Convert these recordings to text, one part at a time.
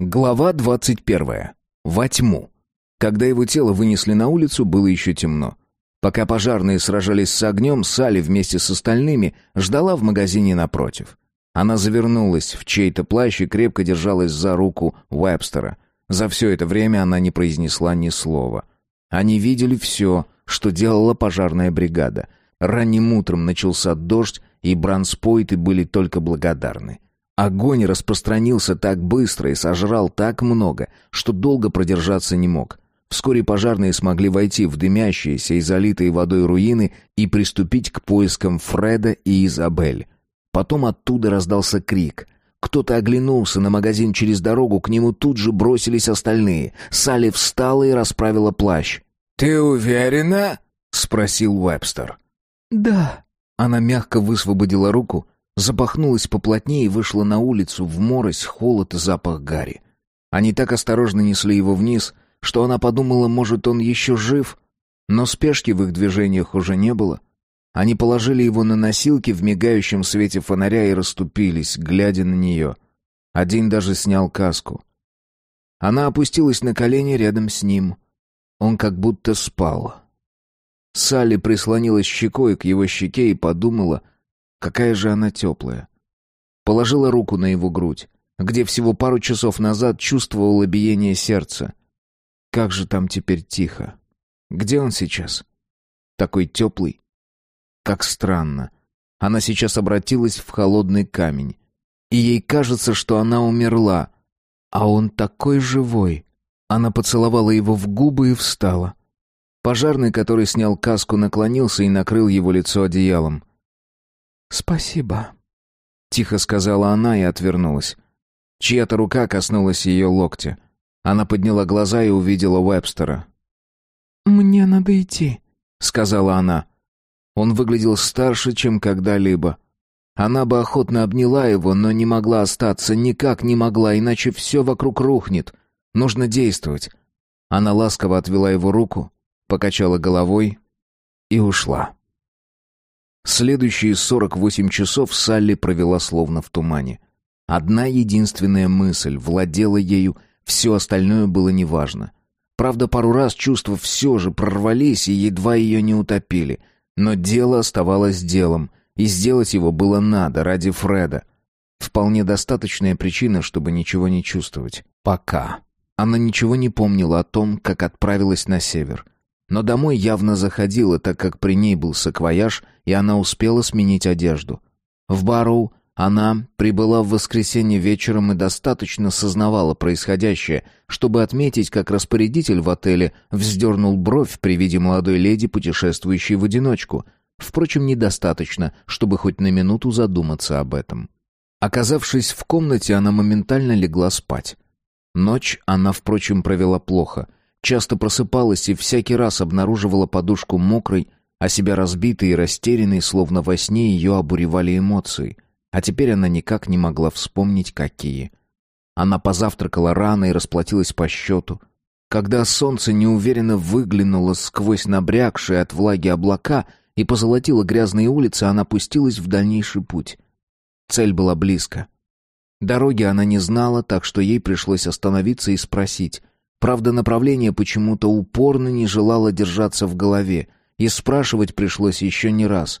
Глава двадцать первая. Во тьму. Когда его тело вынесли на улицу, было еще темно. Пока пожарные сражались с огнем, Салли вместе с остальными ждала в магазине напротив. Она завернулась в чей-то плащ и крепко держалась за руку Уэбстера. За все это время она не произнесла ни слова. Они видели все, что делала пожарная бригада. Ранним утром начался дождь, и бранспойты были только благодарны. Огонь распространился так быстро и сожрал так много, что долго продержаться не мог. Вскоре пожарные смогли войти в дымящиеся и залитые водой руины и приступить к поискам Фреда и Изабель. Потом оттуда раздался крик. Кто-то оглянулся на магазин через дорогу, к нему тут же бросились остальные. Салли встала и расправила плащ. «Ты уверена?» — спросил Уэбстер. «Да». Она мягко высвободила руку, запахнулась поплотнее и вышла на улицу в морось, холод и запах гари. Они так осторожно несли его вниз, что она подумала, может, он еще жив, но спешки в их движениях уже не было. Они положили его на носилки в мигающем свете фонаря и расступились, глядя на нее. Один даже снял каску. Она опустилась на колени рядом с ним. Он как будто спал. Салли прислонилась щекой к его щеке и подумала, какая же она теплая. Положила руку на его грудь, где всего пару часов назад чувствовала биение сердца. Как же там теперь тихо. Где он сейчас? Такой теплый. Как странно. Она сейчас обратилась в холодный камень. И ей кажется, что она умерла. А он такой живой. Она поцеловала его в губы и встала. Пожарный, который снял каску, наклонился и накрыл его лицо одеялом. «Спасибо», — тихо сказала она и отвернулась. Чья-то рука коснулась ее локтя. Она подняла глаза и увидела Уэбстера. «Мне надо идти», — сказала она. Он выглядел старше, чем когда-либо. Она бы охотно обняла его, но не могла остаться, никак не могла, иначе все вокруг рухнет. Нужно действовать. Она ласково отвела его руку, покачала головой и ушла. Следующие сорок восемь часов Салли провела словно в тумане. Одна единственная мысль владела ею, все остальное было неважно. Правда, пару раз чувства все же прорвались и едва ее не утопили. Но дело оставалось делом, и сделать его было надо ради Фреда. Вполне достаточная причина, чтобы ничего не чувствовать. Пока. Она ничего не помнила о том, как отправилась на север. Но домой явно заходила, так как при ней был саквояж, и она успела сменить одежду. В Барроу она прибыла в воскресенье вечером и достаточно сознавала происходящее, чтобы отметить, как распорядитель в отеле вздернул бровь при виде молодой леди, путешествующей в одиночку. Впрочем, недостаточно, чтобы хоть на минуту задуматься об этом. Оказавшись в комнате, она моментально легла спать. Ночь она, впрочем, провела плохо — Часто просыпалась и всякий раз обнаруживала подушку мокрой, а себя разбитой и растерянной, словно во сне ее обуревали эмоции. А теперь она никак не могла вспомнить, какие. Она позавтракала рано и расплатилась по счету. Когда солнце неуверенно выглянуло сквозь набрякшие от влаги облака и позолотило грязные улицы, она пустилась в дальнейший путь. Цель была близко. Дороги она не знала, так что ей пришлось остановиться и спросить, Правда, направление почему-то упорно не желало держаться в голове, и спрашивать пришлось еще не раз.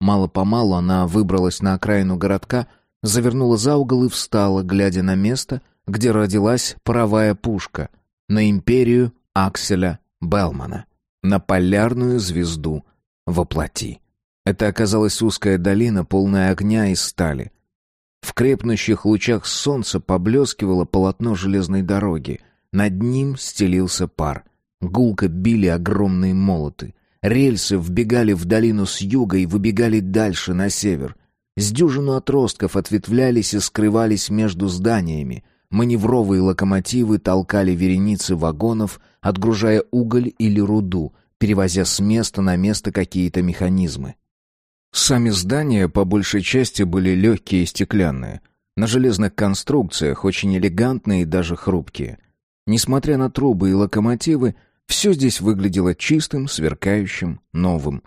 Мало-помалу она выбралась на окраину городка, завернула за угол и встала, глядя на место, где родилась паровая пушка, на империю Акселя Белмана, на полярную звезду воплоти. Это оказалась узкая долина, полная огня и стали. В крепнущих лучах солнца поблескивало полотно железной дороги — над ним стелился пар. Гулко били огромные молоты. Рельсы вбегали в долину с юга и выбегали дальше, на север. С дюжину отростков ответвлялись и скрывались между зданиями. Маневровые локомотивы толкали вереницы вагонов, отгружая уголь или руду, перевозя с места на место какие-то механизмы. Сами здания по большей части были легкие и стеклянные. На железных конструкциях очень элегантные и даже хрупкие. Несмотря на трубы и локомотивы, все здесь выглядело чистым, сверкающим, новым.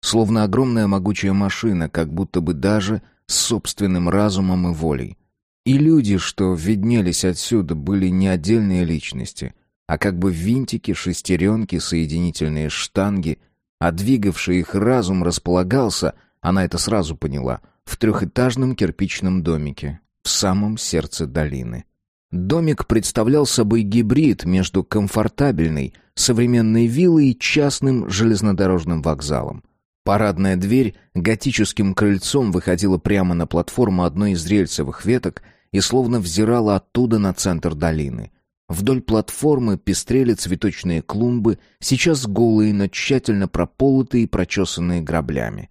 Словно огромная могучая машина, как будто бы даже с собственным разумом и волей. И люди, что виднелись отсюда, были не отдельные личности, а как бы винтики, шестеренки, соединительные штанги, а двигавший их разум располагался, она это сразу поняла, в трехэтажном кирпичном домике, в самом сердце долины. Домик представлял собой гибрид между комфортабельной, современной виллой и частным железнодорожным вокзалом. Парадная дверь готическим крыльцом выходила прямо на платформу одной из рельсовых веток и словно взирала оттуда на центр долины. Вдоль платформы пестрели цветочные клумбы, сейчас голые, но тщательно прополотые и прочесанные граблями.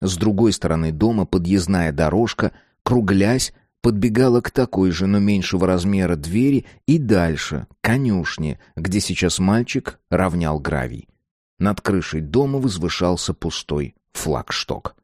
С другой стороны дома подъездная дорожка, круглясь, подбегала к такой же, но меньшего размера двери и дальше, конюшне, где сейчас мальчик равнял гравий. Над крышей дома возвышался пустой флагшток.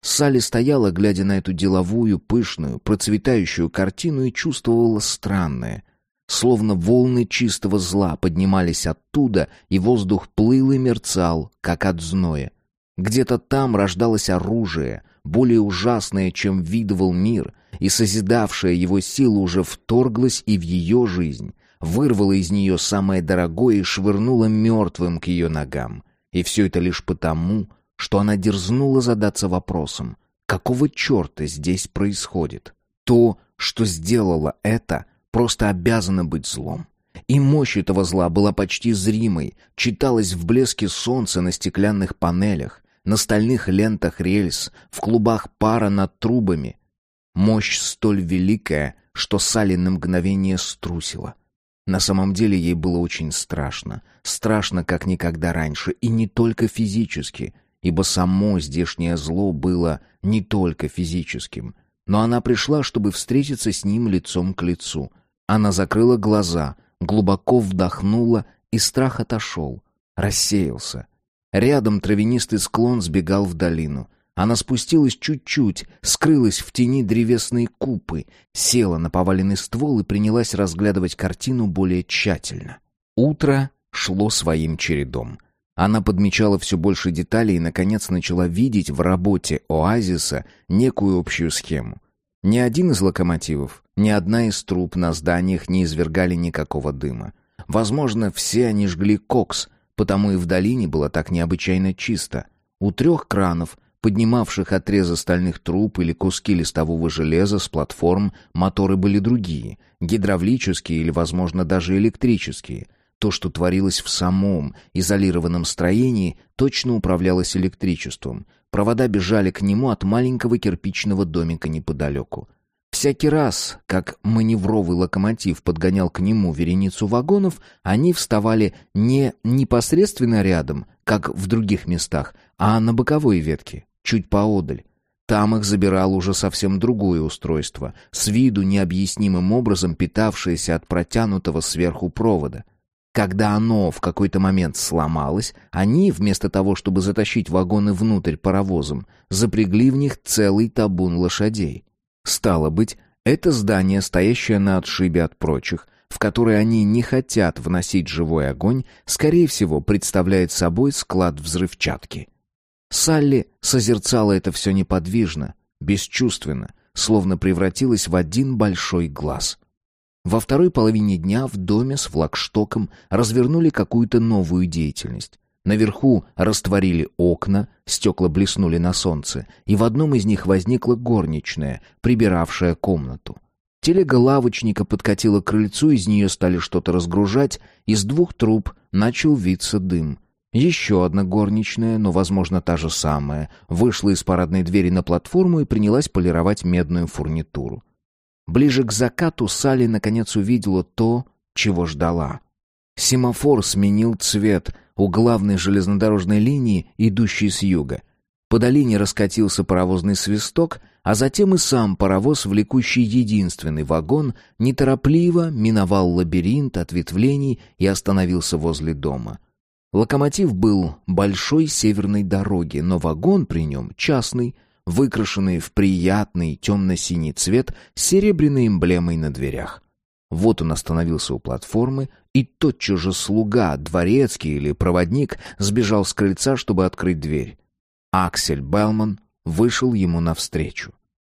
Салли стояла, глядя на эту деловую, пышную, процветающую картину и чувствовала странное. Словно волны чистого зла поднимались оттуда, и воздух плыл и мерцал, как от зноя. Где-то там рождалось оружие, более ужасное, чем видывал мир, и созидавшая его сила уже вторглась и в ее жизнь, вырвала из нее самое дорогое и швырнула мертвым к ее ногам. И все это лишь потому, что она дерзнула задаться вопросом, какого черта здесь происходит? То, что сделала это, просто обязано быть злом. И мощь этого зла была почти зримой, читалась в блеске солнца на стеклянных панелях, на стальных лентах рельс, в клубах пара над трубами. Мощь столь великая, что Салли на мгновение струсила — на самом деле ей было очень страшно. Страшно, как никогда раньше. И не только физически, ибо само здешнее зло было не только физическим. Но она пришла, чтобы встретиться с ним лицом к лицу. Она закрыла глаза, глубоко вдохнула, и страх отошел, рассеялся. Рядом травянистый склон сбегал в долину. Она спустилась чуть-чуть, скрылась в тени древесной купы, села на поваленный ствол и принялась разглядывать картину более тщательно. Утро шло своим чередом. Она подмечала все больше деталей и, наконец, начала видеть в работе оазиса некую общую схему. Ни один из локомотивов, ни одна из труб на зданиях не извергали никакого дыма. Возможно, все они жгли кокс, потому и в долине было так необычайно чисто. У трех кранов поднимавших отрезы стальных труб или куски листового железа с платформ, моторы были другие, гидравлические или, возможно, даже электрические. То, что творилось в самом изолированном строении, точно управлялось электричеством. Провода бежали к нему от маленького кирпичного домика неподалеку. Всякий раз, как маневровый локомотив подгонял к нему вереницу вагонов, они вставали не непосредственно рядом, как в других местах, а на боковой ветке, чуть поодаль. Там их забирало уже совсем другое устройство, с виду необъяснимым образом питавшееся от протянутого сверху провода. Когда оно в какой-то момент сломалось, они, вместо того, чтобы затащить вагоны внутрь паровозом, запрягли в них целый табун лошадей. Стало быть, это здание, стоящее на отшибе от прочих, в которое они не хотят вносить живой огонь, скорее всего, представляет собой склад взрывчатки. Салли созерцала это все неподвижно, бесчувственно, словно превратилась в один большой глаз. Во второй половине дня в доме с флагштоком развернули какую-то новую деятельность. Наверху растворили окна, стекла блеснули на солнце, и в одном из них возникла горничная, прибиравшая комнату. Телега лавочника подкатила к крыльцу, из нее стали что-то разгружать, из двух труб начал виться дым. Еще одна горничная, но, возможно, та же самая, вышла из парадной двери на платформу и принялась полировать медную фурнитуру. Ближе к закату Салли наконец увидела то, чего ждала. Семафор сменил цвет у главной железнодорожной линии, идущей с юга. По долине раскатился паровозный свисток, а затем и сам паровоз, влекущий единственный вагон, неторопливо миновал лабиринт ответвлений и остановился возле дома. Локомотив был большой северной дороги, но вагон при нем частный, выкрашенный в приятный темно-синий цвет с серебряной эмблемой на дверях. Вот он остановился у платформы, и тотчас же слуга, дворецкий или проводник сбежал с крыльца, чтобы открыть дверь. Аксель Белман вышел ему навстречу.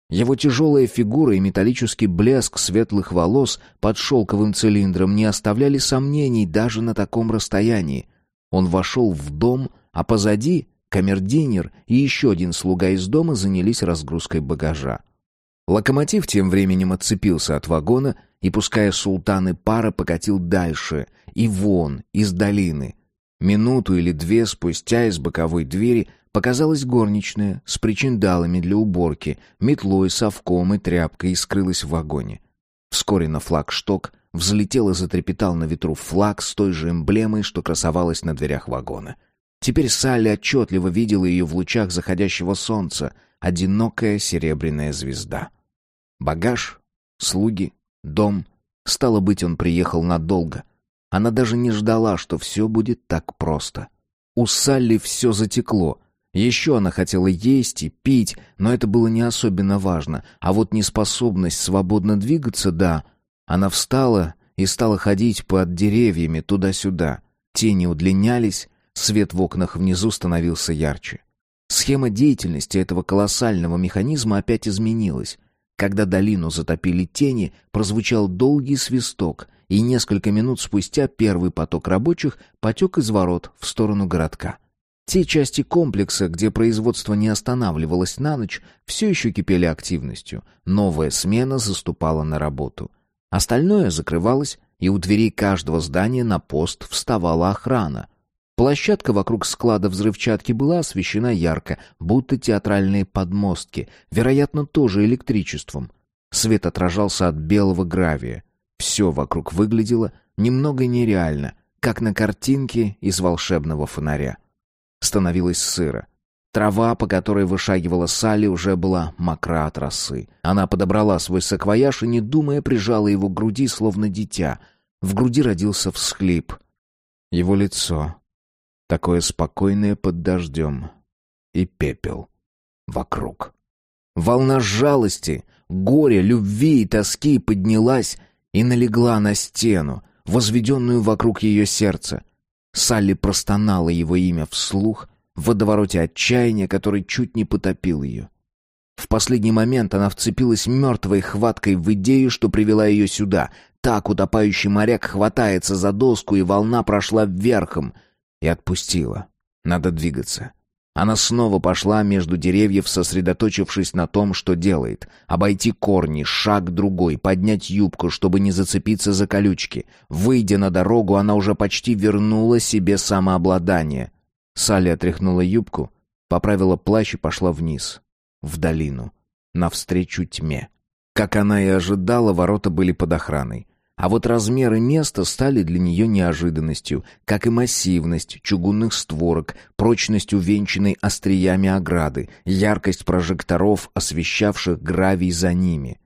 Его тяжелая фигура и металлический блеск светлых волос под шелковым цилиндром не оставляли сомнений даже на таком расстоянии. Он вошел в дом, а позади камердинер и еще один слуга из дома занялись разгрузкой багажа. Локомотив тем временем отцепился от вагона и, пуская султаны пара, покатил дальше и вон, из долины. Минуту или две спустя из боковой двери показалась горничная с причиндалами для уборки, метлой, совком и тряпкой и скрылась в вагоне. Вскоре на флагшток взлетел и затрепетал на ветру флаг с той же эмблемой, что красовалась на дверях вагона. Теперь Салли отчетливо видела ее в лучах заходящего солнца, одинокая серебряная звезда. Багаж, слуги, дом. Стало быть, он приехал надолго. Она даже не ждала, что все будет так просто. У Салли все затекло. Еще она хотела есть и пить, но это было не особенно важно. А вот неспособность свободно двигаться — да. Она встала и стала ходить под деревьями туда-сюда. Тени удлинялись, свет в окнах внизу становился ярче. Схема деятельности этого колоссального механизма опять изменилась. Когда долину затопили тени, прозвучал долгий свисток, и несколько минут спустя первый поток рабочих потек из ворот в сторону городка. Те части комплекса, где производство не останавливалось на ночь, все еще кипели активностью. Новая смена заступала на работу. Остальное закрывалось, и у дверей каждого здания на пост вставала охрана. Площадка вокруг склада взрывчатки была освещена ярко, будто театральные подмостки, вероятно, тоже электричеством. Свет отражался от белого гравия. Все вокруг выглядело немного нереально, как на картинке из волшебного фонаря. Становилось сыро. Трава, по которой вышагивала Салли, уже была мокра от росы. Она подобрала свой саквояж и, не думая, прижала его к груди, словно дитя. В груди родился всхлип. Его лицо, такое спокойное под дождем, и пепел вокруг. Волна жалости, горя, любви и тоски поднялась и налегла на стену, возведенную вокруг ее сердца. Салли простонала его имя вслух в водовороте отчаяния, который чуть не потопил ее. В последний момент она вцепилась мертвой хваткой в идею, что привела ее сюда. Так утопающий моряк хватается за доску, и волна прошла вверхом. И отпустила. Надо двигаться. Она снова пошла между деревьев, сосредоточившись на том, что делает. Обойти корни, шаг другой, поднять юбку, чтобы не зацепиться за колючки. Выйдя на дорогу, она уже почти вернула себе самообладание. Салли отряхнула юбку, поправила плащ и пошла вниз, в долину, навстречу тьме. Как она и ожидала, ворота были под охраной. А вот размеры места стали для нее неожиданностью, как и массивность чугунных створок, прочность увенчанной остриями ограды, яркость прожекторов, освещавших гравий за ними.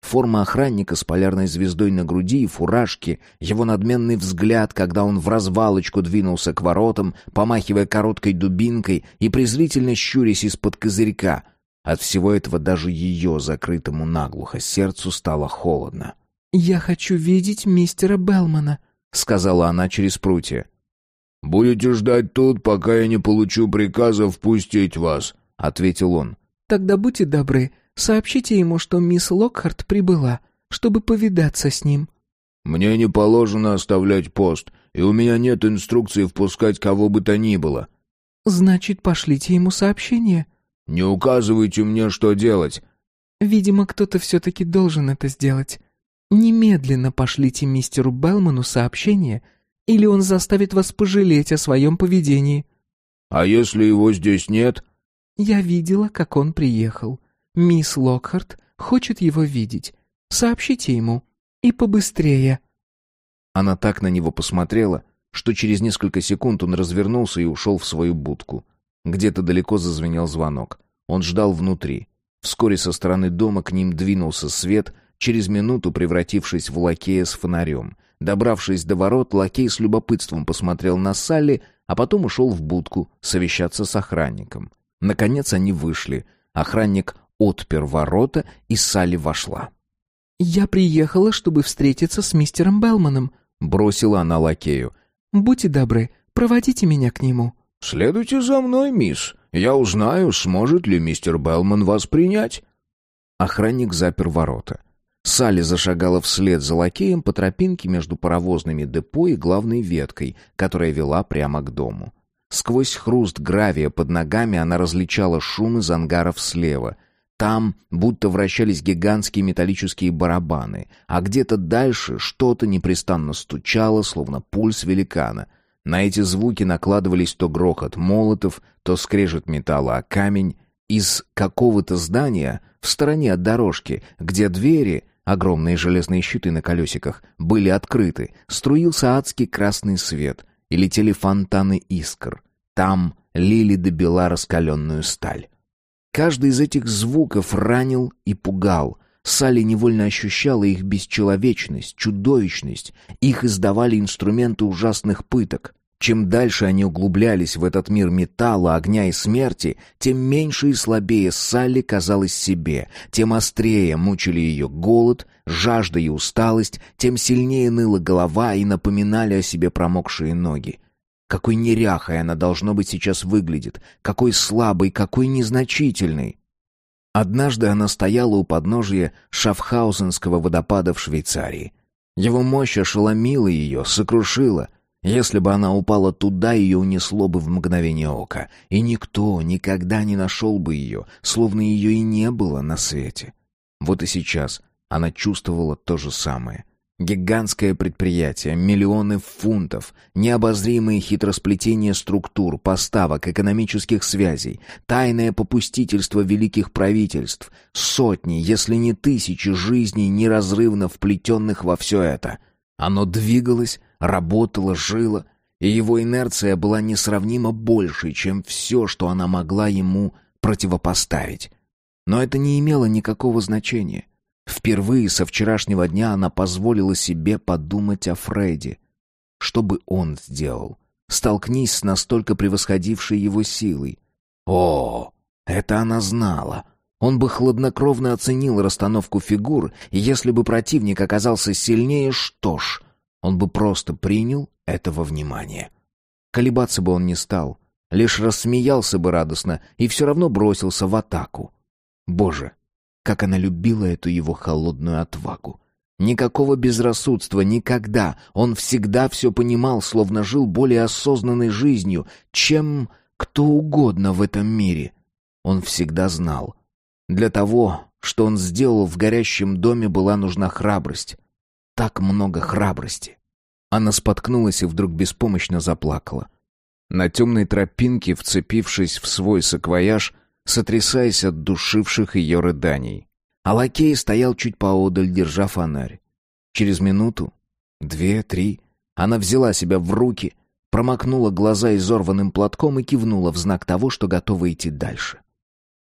Форма охранника с полярной звездой на груди и фуражке, его надменный взгляд, когда он в развалочку двинулся к воротам, помахивая короткой дубинкой и презрительно щурясь из-под козырька. От всего этого даже ее, закрытому наглухо сердцу, стало холодно. «Я хочу видеть мистера Белмана», — сказала она через прутья. «Будете ждать тут, пока я не получу приказа впустить вас», — ответил он. «Тогда будьте добры, сообщите ему, что мисс Локхарт прибыла, чтобы повидаться с ним». «Мне не положено оставлять пост, и у меня нет инструкции впускать кого бы то ни было». «Значит, пошлите ему сообщение». «Не указывайте мне, что делать». «Видимо, кто-то все-таки должен это сделать. Немедленно пошлите мистеру Белману сообщение, или он заставит вас пожалеть о своем поведении». «А если его здесь нет?» «Я видела, как он приехал. Мисс Локхарт хочет его видеть. Сообщите ему. И побыстрее». Она так на него посмотрела, что через несколько секунд он развернулся и ушел в свою будку. Где-то далеко зазвенел звонок. Он ждал внутри. Вскоре со стороны дома к ним двинулся свет, через минуту превратившись в лакея с фонарем. Добравшись до ворот, лакей с любопытством посмотрел на Салли, а потом ушел в будку совещаться с охранником. Наконец они вышли. Охранник отпер ворота, и Салли вошла. «Я приехала, чтобы встретиться с мистером Белманом», — бросила она лакею. «Будьте добры, проводите меня к нему». «Следуйте за мной, мисс. Я узнаю, сможет ли мистер Белман вас принять». Охранник запер ворота. Салли зашагала вслед за лакеем по тропинке между паровозными депо и главной веткой, которая вела прямо к дому. Сквозь хруст гравия под ногами она различала шум из ангаров слева. Там будто вращались гигантские металлические барабаны, а где-то дальше что-то непрестанно стучало, словно пульс великана. На эти звуки накладывались то грохот молотов, то скрежет металла о камень. Из какого-то здания, в стороне от дорожки, где двери, огромные железные щиты на колесиках, были открыты, струился адский красный свет, и летели фонтаны искр. Там лили до бела раскаленную сталь. Каждый из этих звуков ранил и пугал. Салли невольно ощущала их бесчеловечность, чудовищность. Их издавали инструменты ужасных пыток. Чем дальше они углублялись в этот мир металла, огня и смерти, тем меньше и слабее Салли казалась себе, тем острее мучили ее голод, жажда и усталость, тем сильнее ныла голова и напоминали о себе промокшие ноги. Какой неряхой она, должно быть, сейчас выглядит, какой слабой, какой незначительной. Однажды она стояла у подножия Шафхаузенского водопада в Швейцарии. Его мощь ошеломила ее, сокрушила. Если бы она упала туда, ее унесло бы в мгновение ока, и никто никогда не нашел бы ее, словно ее и не было на свете. Вот и сейчас она чувствовала то же самое — Гигантское предприятие, миллионы фунтов, необозримые хитросплетения структур, поставок, экономических связей, тайное попустительство великих правительств, сотни, если не тысячи жизней, неразрывно вплетенных во все это. Оно двигалось, работало, жило, и его инерция была несравнимо большей, чем все, что она могла ему противопоставить. Но это не имело никакого значения. Впервые со вчерашнего дня она позволила себе подумать о Фредди. Что бы он сделал? Столкнись с настолько превосходившей его силой. О, это она знала. Он бы хладнокровно оценил расстановку фигур, если бы противник оказался сильнее, что ж, он бы просто принял этого внимания. Колебаться бы он не стал, лишь рассмеялся бы радостно и все равно бросился в атаку. Боже, как она любила эту его холодную отвагу. Никакого безрассудства никогда. Он всегда все понимал, словно жил более осознанной жизнью, чем кто угодно в этом мире. Он всегда знал. Для того, что он сделал в горящем доме, была нужна храбрость. Так много храбрости. Она споткнулась и вдруг беспомощно заплакала. На темной тропинке, вцепившись в свой саквояж, сотрясаясь от душивших ее рыданий. А лакей стоял чуть поодаль, держа фонарь. Через минуту, две, три, она взяла себя в руки, промокнула глаза изорванным платком и кивнула в знак того, что готова идти дальше.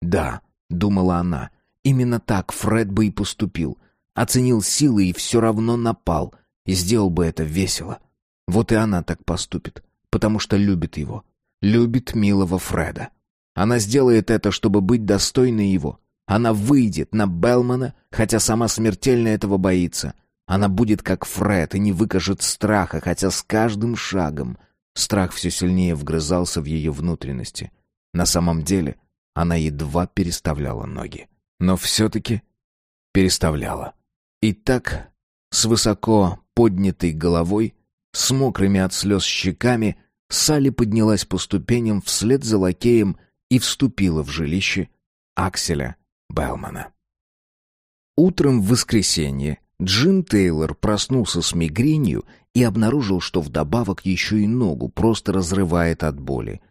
«Да», — думала она, — «именно так Фред бы и поступил. Оценил силы и все равно напал, и сделал бы это весело. Вот и она так поступит, потому что любит его, любит милого Фреда». Она сделает это, чтобы быть достойной его. Она выйдет на Белмана, хотя сама смертельно этого боится. Она будет как Фред и не выкажет страха, хотя с каждым шагом страх все сильнее вгрызался в ее внутренности. На самом деле она едва переставляла ноги. Но все-таки переставляла. И так, с высоко поднятой головой, с мокрыми от слез щеками, Салли поднялась по ступеням вслед за лакеем и вступила в жилище Акселя Белмана. Утром в воскресенье Джим Тейлор проснулся с мигренью и обнаружил, что вдобавок еще и ногу просто разрывает от боли.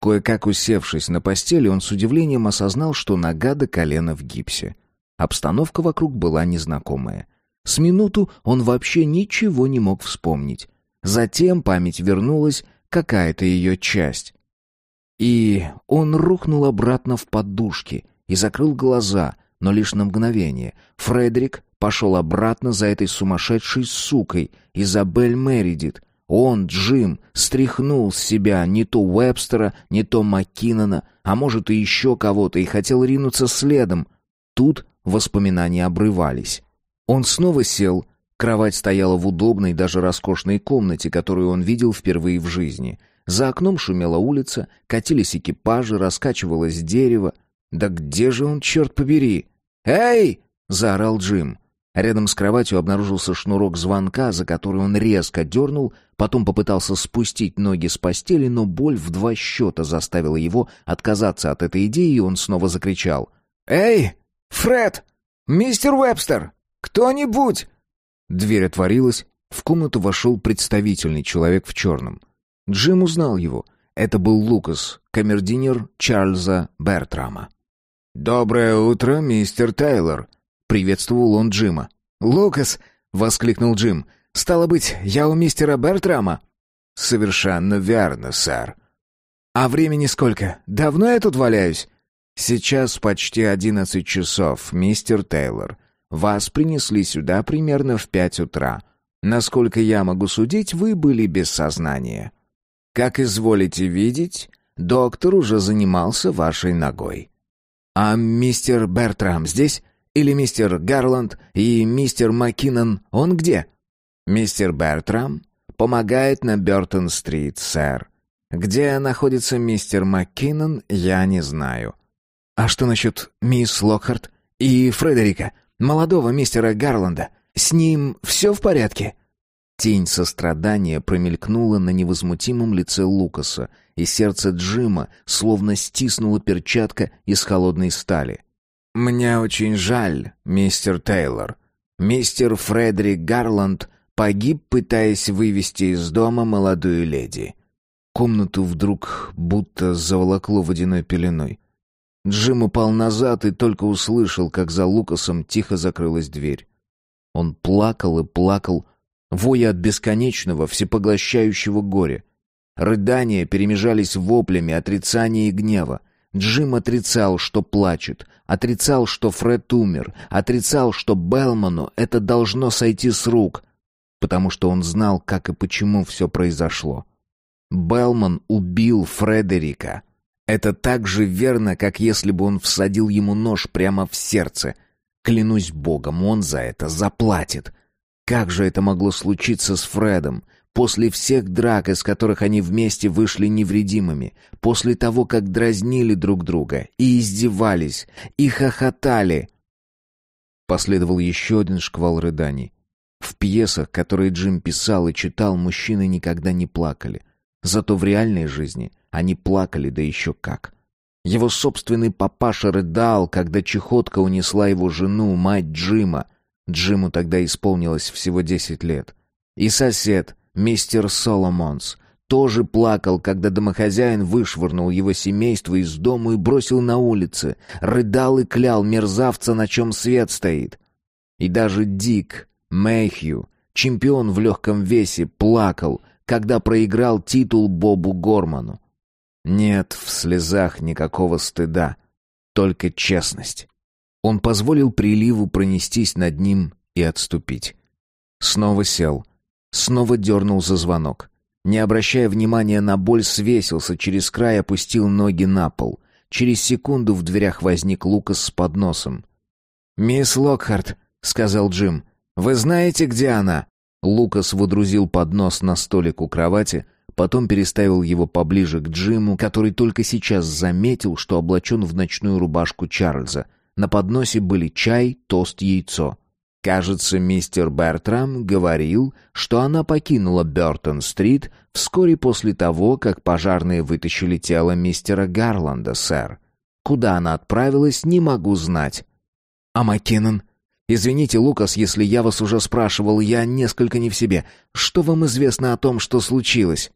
Кое-как усевшись на постели, он с удивлением осознал, что нога до колена в гипсе. Обстановка вокруг была незнакомая. С минуту он вообще ничего не мог вспомнить. Затем память вернулась, какая-то ее часть. И он рухнул обратно в подушки и закрыл глаза, но лишь на мгновение. Фредерик пошел обратно за этой сумасшедшей сукой, Изабель Мередит. Он, Джим, стряхнул с себя не то Уэбстера, не то Маккинона, а может и еще кого-то, и хотел ринуться следом. Тут воспоминания обрывались. Он снова сел. Кровать стояла в удобной, даже роскошной комнате, которую он видел впервые в жизни — за окном шумела улица, катились экипажи, раскачивалось дерево. Да где же он, черт побери? «Эй!» — заорал Джим. Рядом с кроватью обнаружился шнурок звонка, за который он резко дернул, потом попытался спустить ноги с постели, но боль в два счета заставила его отказаться от этой идеи, и он снова закричал. «Эй, Фред! Мистер Вебстер! Кто-нибудь!» Дверь отворилась, в комнату вошел представительный человек в черном. Джим узнал его. Это был Лукас, камердинер Чарльза Бертрама. «Доброе утро, мистер Тейлор», Приветствовал он Джима. «Лукас!» — воскликнул Джим. «Стало быть, я у мистера Бертрама?» «Совершенно верно, сэр». «А времени сколько? Давно я тут валяюсь?» «Сейчас почти одиннадцать часов, мистер Тейлор. Вас принесли сюда примерно в пять утра. Насколько я могу судить, вы были без сознания. Как изволите видеть, доктор уже занимался вашей ногой». «А мистер Бертрам здесь?» Или мистер Гарланд и мистер Маккинон, он где? Мистер Бертрам помогает на Бёртон-стрит, сэр. Где находится мистер Маккинон, я не знаю. А что насчет мисс Локхарт и Фредерика, молодого мистера Гарланда? С ним все в порядке? Тень сострадания промелькнула на невозмутимом лице Лукаса, и сердце Джима словно стиснула перчатка из холодной стали. «Мне очень жаль, мистер Тейлор. Мистер Фредерик Гарланд погиб, пытаясь вывести из дома молодую леди». Комнату вдруг будто заволокло водяной пеленой. Джим упал назад и только услышал, как за Лукасом тихо закрылась дверь. Он плакал и плакал, воя от бесконечного, всепоглощающего горя. Рыдания перемежались воплями отрицания и гнева. Джим отрицал, что плачет, отрицал, что Фред умер, отрицал, что Белману это должно сойти с рук, потому что он знал, как и почему все произошло. Белман убил Фредерика. Это так же верно, как если бы он всадил ему нож прямо в сердце. Клянусь богом, он за это заплатит. Как же это могло случиться с Фредом? После всех драк, из которых они вместе вышли невредимыми, после того, как дразнили друг друга и издевались, и хохотали. Последовал еще один шквал рыданий. В пьесах, которые Джим писал и читал, мужчины никогда не плакали. Зато в реальной жизни они плакали, да еще как. Его собственный папаша рыдал, когда чехотка унесла его жену, мать Джима. Джиму тогда исполнилось всего десять лет. И сосед, Мистер Соломонс тоже плакал, когда домохозяин вышвырнул его семейство из дому и бросил на улице, рыдал и клял мерзавца, на чем свет стоит. И даже Дик Мэйхью, чемпион в легком весе, плакал, когда проиграл титул Бобу Горману. Нет в слезах никакого стыда, только честность. Он позволил приливу пронестись над ним и отступить. Снова сел, Снова дернул за звонок. Не обращая внимания на боль, свесился через край, опустил ноги на пол. Через секунду в дверях возник Лукас с подносом. «Мисс Локхарт», — сказал Джим, — «вы знаете, где она?» Лукас водрузил поднос на столик у кровати, потом переставил его поближе к Джиму, который только сейчас заметил, что облачен в ночную рубашку Чарльза. На подносе были чай, тост, яйцо. Кажется, мистер Бертрам говорил, что она покинула Бёртон-стрит вскоре после того, как пожарные вытащили тело мистера Гарланда, сэр. Куда она отправилась, не могу знать. А Маккинон? Извините, Лукас, если я вас уже спрашивал, я несколько не в себе. Что вам известно о том, что случилось?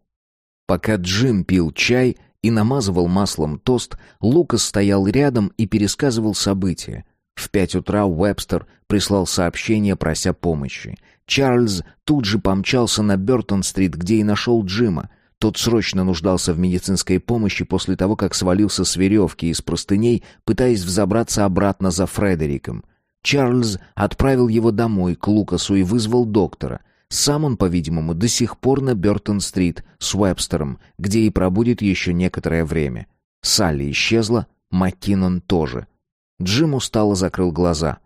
Пока Джим пил чай и намазывал маслом тост, Лукас стоял рядом и пересказывал события. В пять утра Уэбстер прислал сообщение, прося помощи. Чарльз тут же помчался на Бёртон-стрит, где и нашел Джима. Тот срочно нуждался в медицинской помощи после того, как свалился с веревки из простыней, пытаясь взобраться обратно за Фредериком. Чарльз отправил его домой, к Лукасу, и вызвал доктора. Сам он, по-видимому, до сих пор на Бёртон-стрит с Уэбстером, где и пробудет еще некоторое время. Салли исчезла, Маккинон тоже — Джим устало закрыл глаза.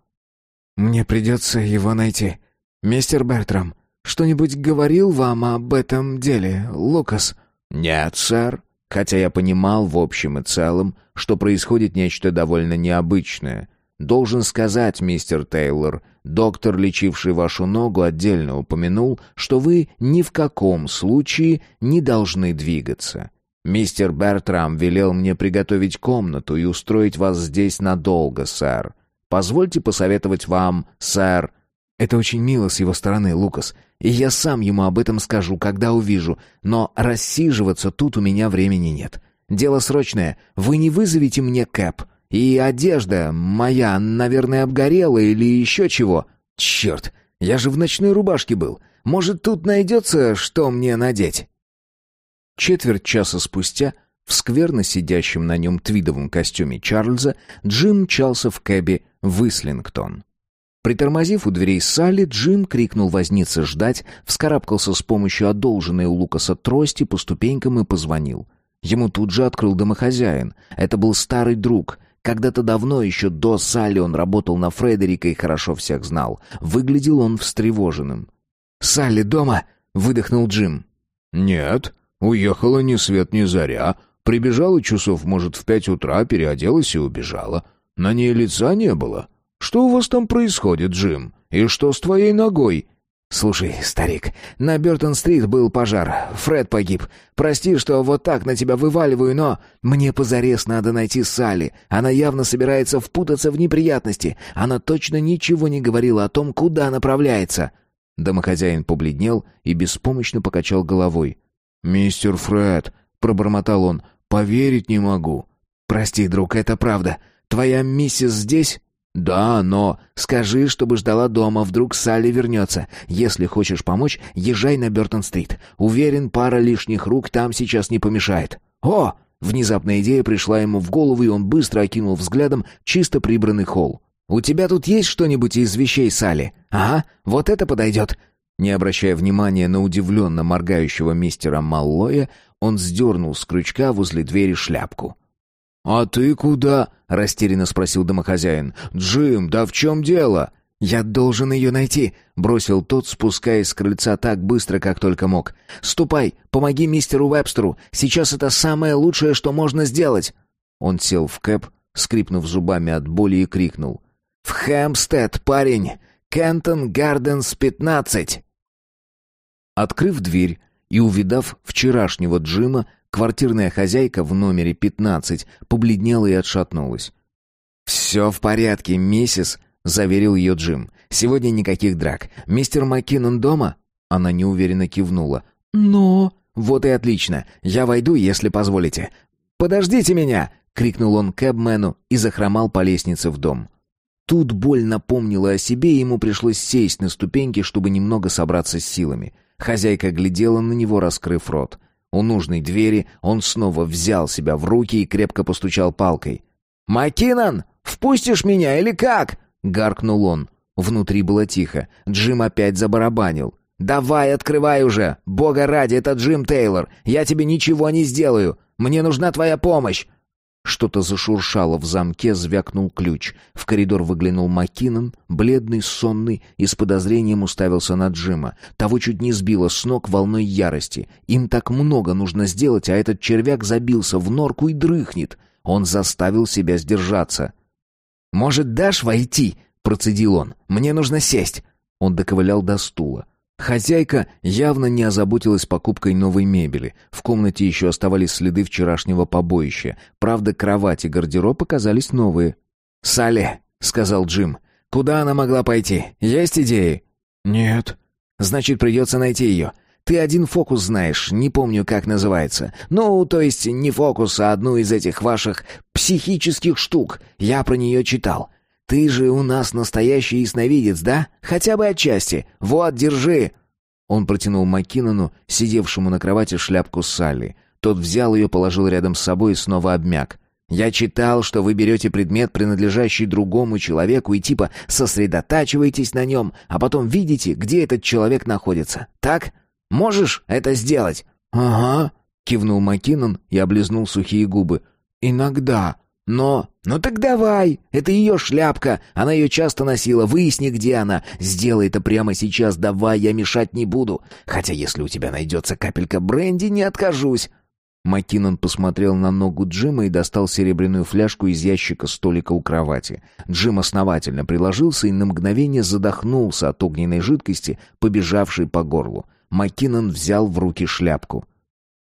«Мне придется его найти. Мистер Бертрам, что-нибудь говорил вам об этом деле, Лукас?» «Нет, сэр. Хотя я понимал в общем и целом, что происходит нечто довольно необычное. Должен сказать, мистер Тейлор, доктор, лечивший вашу ногу, отдельно упомянул, что вы ни в каком случае не должны двигаться. Мистер Бертрам велел мне приготовить комнату и устроить вас здесь надолго, сэр. Позвольте посоветовать вам, сэр. Это очень мило с его стороны, Лукас, и я сам ему об этом скажу, когда увижу, но рассиживаться тут у меня времени нет. Дело срочное. Вы не вызовете мне кэп. И одежда моя, наверное, обгорела или еще чего. Черт, я же в ночной рубашке был. Может, тут найдется, что мне надеть?» Четверть часа спустя в скверно сидящем на нем твидовом костюме Чарльза Джим мчался в кэбе в Ислингтон. Притормозив у дверей Салли, Джим крикнул вознице ждать, вскарабкался с помощью одолженной у Лукаса трости по ступенькам и позвонил. Ему тут же открыл домохозяин. Это был старый друг, когда-то давно, еще до Салли, он работал на Фредерика и хорошо всех знал. Выглядел он встревоженным. «Салли дома?» — выдохнул Джим. «Нет, уехала ни свет ни заря. Прибежала часов, может, в пять утра, переоделась и убежала. На ней лица не было. Что у вас там происходит, Джим? И что с твоей ногой?» «Слушай, старик, на Бёртон-стрит был пожар. Фред погиб. Прости, что вот так на тебя вываливаю, но мне позарез надо найти Салли. Она явно собирается впутаться в неприятности. Она точно ничего не говорила о том, куда направляется». Домохозяин побледнел и беспомощно покачал головой. «Мистер Фред», — пробормотал он, — «поверить не могу». «Прости, друг, это правда. Твоя миссис здесь?» «Да, но...» «Скажи, чтобы ждала дома, вдруг Салли вернется. Если хочешь помочь, езжай на Бертон-стрит. Уверен, пара лишних рук там сейчас не помешает». «О!» Внезапная идея пришла ему в голову, и он быстро окинул взглядом чисто прибранный холл. «У тебя тут есть что-нибудь из вещей Салли?» «Ага, вот это подойдет». Не обращая внимания на удивленно моргающего мистера Маллоя, он сдернул с крючка возле двери шляпку. «А ты куда?» — растерянно спросил домохозяин. «Джим, да в чем дело?» «Я должен ее найти», — бросил тот, спускаясь с крыльца так быстро, как только мог. «Ступай, помоги мистеру Вебстеру. Сейчас это самое лучшее, что можно сделать». Он сел в кэп, скрипнув зубами от боли, и крикнул. «В Хэмпстед, парень! Кентон Гарденс, 15!» Открыв дверь и увидав вчерашнего Джима, Квартирная хозяйка в номере 15 побледнела и отшатнулась. «Все в порядке, миссис», — заверил ее Джим. «Сегодня никаких драк. Мистер Маккинон дома?» Она неуверенно кивнула. «Но...» «Вот и отлично. Я войду, если позволите». «Подождите меня!» — крикнул он кэбмену и захромал по лестнице в дом. Тут боль напомнила о себе, и ему пришлось сесть на ступеньки, чтобы немного собраться с силами. Хозяйка глядела на него, раскрыв рот. У нужной двери он снова взял себя в руки и крепко постучал палкой. «Маккинон, впустишь меня или как?» — гаркнул он. Внутри было тихо. Джим опять забарабанил. «Давай, открывай уже! Бога ради, это Джим Тейлор! Я тебе ничего не сделаю! Мне нужна твоя помощь!» Что-то зашуршало в замке, звякнул ключ. В коридор выглянул Маккинон, бледный, сонный, и с подозрением уставился на Джима. Того чуть не сбило с ног волной ярости. Им так много нужно сделать, а этот червяк забился в норку и дрыхнет. Он заставил себя сдержаться. «Может, дашь войти?» — процедил он. «Мне нужно сесть». Он доковылял до стула. Хозяйка явно не озаботилась покупкой новой мебели. В комнате еще оставались следы вчерашнего побоища. Правда, кровать и гардероб оказались новые. «Салли», — сказал Джим, — «куда она могла пойти? Есть идеи?» «Нет». «Значит, придется найти ее. Ты один фокус знаешь, не помню, как называется. Ну, то есть не фокус, а одну из этих ваших психических штук. Я про нее читал. «Ты же у нас настоящий ясновидец, да? Хотя бы отчасти. Вот, держи!» Он протянул Маккинону, сидевшему на кровати, шляпку Салли. Тот взял ее, положил рядом с собой и снова обмяк. «Я читал, что вы берете предмет, принадлежащий другому человеку, и типа сосредотачиваетесь на нем, а потом видите, где этот человек находится. Так? Можешь это сделать?» «Ага», — кивнул Маккинон и облизнул сухие губы. «Иногда. Но... Ну так давай! Это ее шляпка! Она ее часто носила. Выясни, где она. Сделай это прямо сейчас. Давай, я мешать не буду. Хотя если у тебя найдется капелька бренди, не откажусь. Маккинон посмотрел на ногу Джима и достал серебряную фляжку из ящика столика у кровати. Джим основательно приложился и на мгновение задохнулся от огненной жидкости, побежавшей по горлу. Маккинон взял в руки шляпку.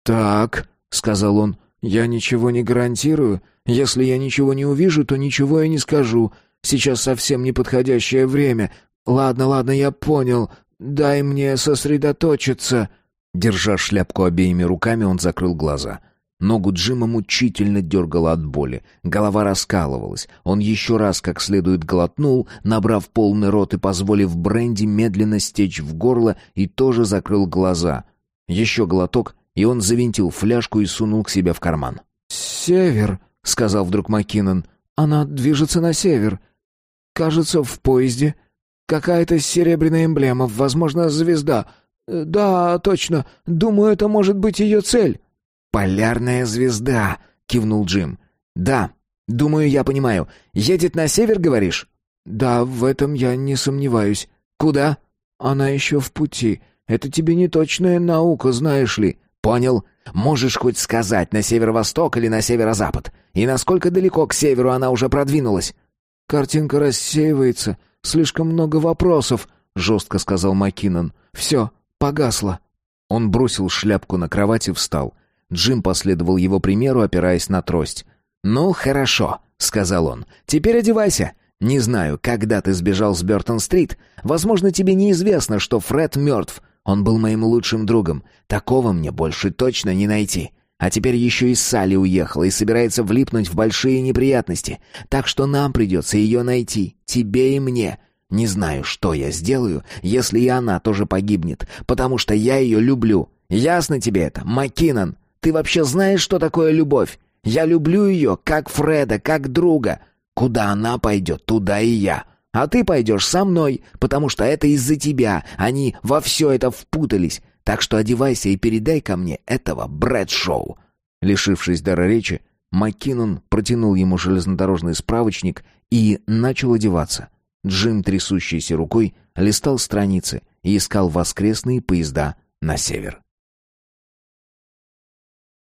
«Так», — сказал он, — «я ничего не гарантирую. Если я ничего не увижу, то ничего я не скажу. Сейчас совсем неподходящее время. Ладно, ладно, я понял. Дай мне сосредоточиться». Держа шляпку обеими руками, он закрыл глаза. Ногу Джима мучительно дергало от боли. Голова раскалывалась. Он еще раз как следует глотнул, набрав полный рот и позволив бренди медленно стечь в горло, и тоже закрыл глаза. Еще глоток, и он завинтил фляжку и сунул к себе в карман. «Север», — сказал вдруг Маккинон. «Она движется на север. Кажется, в поезде. Какая-то серебряная эмблема, возможно, звезда. Э, «Да, точно. Думаю, это может быть ее цель». «Полярная звезда», — кивнул Джим. «Да, думаю, я понимаю. Едет на север, говоришь?» «Да, в этом я не сомневаюсь». «Куда?» «Она еще в пути. Это тебе не точная наука, знаешь ли». «Понял. Можешь хоть сказать, на северо-восток или на северо-запад? И насколько далеко к северу она уже продвинулась?» «Картинка рассеивается. Слишком много вопросов», — жестко сказал Маккинон. «Все, Погасло. Он бросил шляпку на кровать и встал. Джим последовал его примеру, опираясь на трость. «Ну, хорошо», — сказал он. «Теперь одевайся. Не знаю, когда ты сбежал с Бёртон-стрит. Возможно, тебе неизвестно, что Фред мертв. Он был моим лучшим другом. Такого мне больше точно не найти. А теперь еще и Салли уехала и собирается влипнуть в большие неприятности. Так что нам придется ее найти, тебе и мне. Не знаю, что я сделаю, если и она тоже погибнет, потому что я ее люблю. Ясно тебе это, Маккинон? Ты вообще знаешь, что такое любовь? Я люблю ее, как Фреда, как друга. Куда она пойдет, туда и я. А ты пойдешь со мной, потому что это из-за тебя. Они во все это впутались. Так что одевайся и передай ко мне этого Брэдшоу». Лишившись дара речи, Маккинон протянул ему железнодорожный справочник и начал одеваться. Джим, трясущейся рукой, листал страницы и искал воскресные поезда на север.